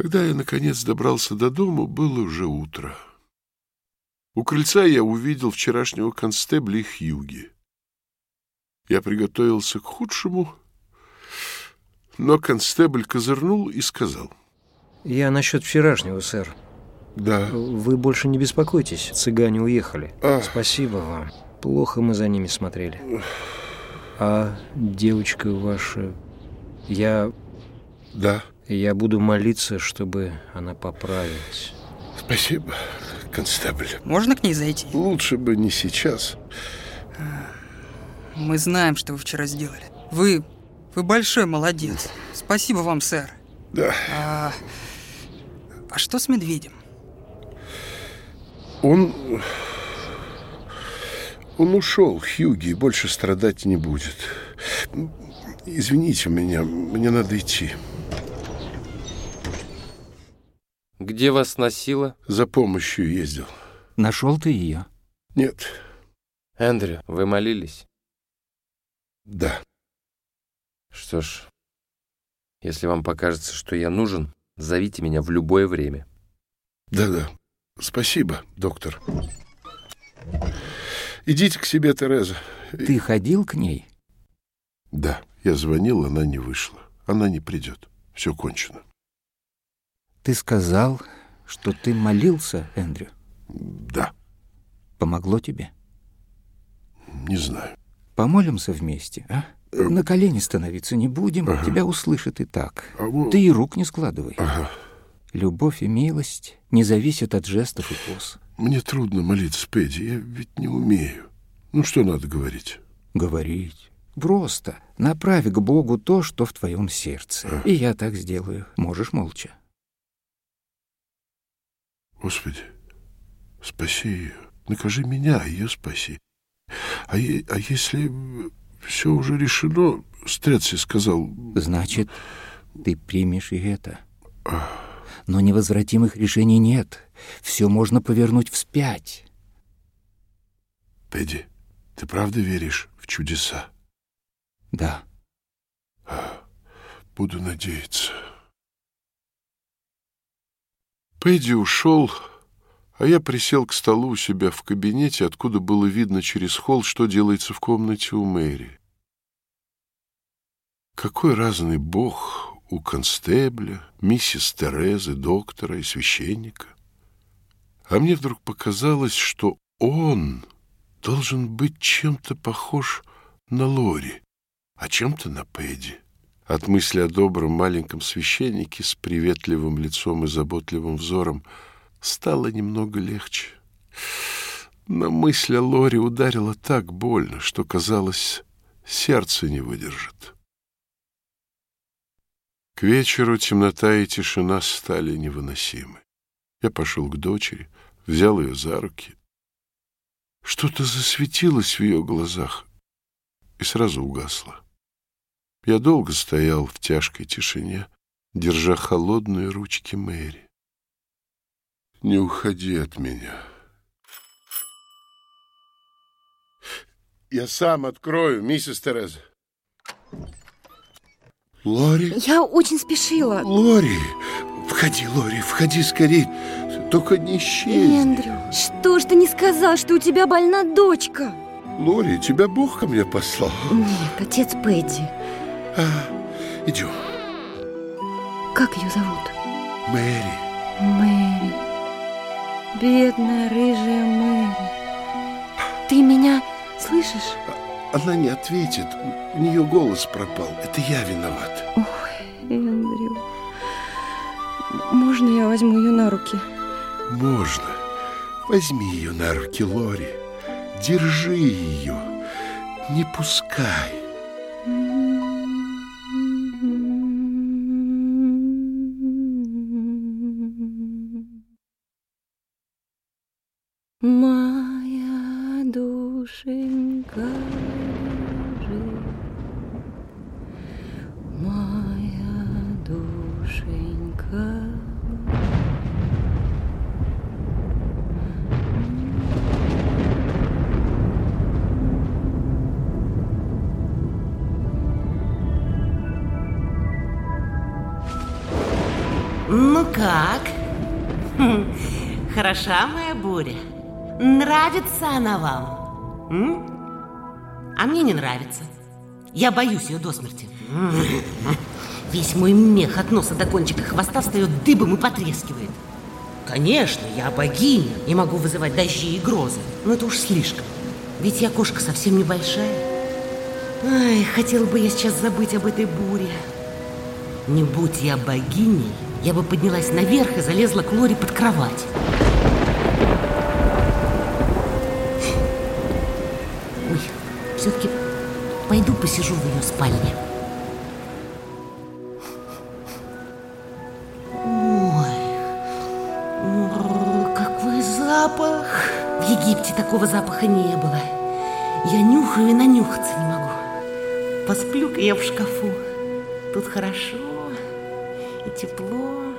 Когда я, наконец, добрался до дома, было уже утро. У крыльца я увидел вчерашнего констебля Хьюги. Я приготовился к худшему, но констебль козырнул и сказал. Я насчет вчерашнего, сэр. Да. Вы больше не беспокойтесь, цыгане уехали. А. Спасибо вам. Плохо мы за ними смотрели. А девочка ваша... Я... Да. Я буду молиться, чтобы она поправилась. Спасибо, констебль. Можно к ней зайти? Лучше бы не сейчас. Мы знаем, что вы вчера сделали. Вы... Вы большой молодец. Спасибо вам, сэр. Да. А, а что с медведем? Он... Он ушел, Хьюги, и больше страдать не будет. Извините меня, мне надо идти. Где вас носило? За помощью ездил. Нашел ты ее? Нет. Эндрю, вы молились? Да. Что ж, если вам покажется, что я нужен, зовите меня в любое время. Да-да. Спасибо, доктор. Идите к себе, Тереза. Ты ходил к ней? Да, я звонил, она не вышла. Она не придет. Все кончено. Ты сказал, что ты молился, Эндрю. Да, Помогло тебе? не знаю. Помолимся вместе, а? На колени становиться не будем, тебя услышат и так. А во- Ты и рук не складывай. Ага. Любовь и милость не зависят от жестов и поз. Мне трудно молиться, Пэдди. Я ведь не умею. Ну, что надо говорить? Говорить. Просто. Направь к Богу то, что в твоем сердце. И я так сделаю. Можешь молча. Господи, спаси ее. Накажи меня, а ее спаси. А, е- а если все уже решено, Стреци сказал, Значит, ты примешь и это. Но невозвратимых решений нет. Все можно повернуть вспять. Пэдди, ты правда веришь в чудеса? Да. Буду надеяться. Пэдди ушел, а я присел к столу у себя в кабинете, откуда было видно через холл, что делается в комнате у Мэри. Какой разный бог у констебля, миссис Терезы, доктора и священника. А мне вдруг показалось, что он должен быть чем-то похож на Лори, а чем-то на Пэдди. От мысли о добром маленьком священнике с приветливым лицом и заботливым взором стало немного легче. Но мысль о Лоре ударила так больно, что, казалось, сердце не выдержит. К вечеру темнота и тишина стали невыносимы. Я пошел к дочери, взял ее за руки. Что-то засветилось в ее глазах и сразу угасло. Я долго стоял в тяжкой тишине, держа холодные ручки Мэри. Не уходи от меня. Я сам открою, миссис Тереза. Лори? Я очень спешила. Лори! Входи, Лори, входи скорей. Только не исчезни. Эндрю, что ж ты не сказал, что у тебя больна дочка? Лори, тебя Бог ко мне послал. Нет, отец Пэдди. А, идем. Как ее зовут? Мэри. Мэри. Бедная рыжая Мэри. Ты меня слышишь? Она не ответит. У нее голос пропал. Это я виноват. Ой, Эндрю. Можно я возьму ее на руки? Можно. Возьми ее на руки, Лори. Держи ее. Не пускай. Моя душенька моя душенька. Ну как? Хороша моя буря? Нравится она вам? М? А мне не нравится. Я боюсь ее до смерти. Весь мой мех от носа до кончика хвоста встает дыбом и потрескивает. Конечно, я богиня и могу вызывать дожди и грозы, но это уж слишком. Ведь я кошка совсем небольшая. Ай, хотела бы я сейчас забыть об этой буре. Не будь я богиней, я бы поднялась наверх и залезла к Лоре под кровать. Все-таки пойду посижу в ее спальне. Ой, какой запах! В Египте такого запаха не было. Я нюхаю и нанюхаться не могу. Посплю-ка я в шкафу. Тут хорошо и тепло.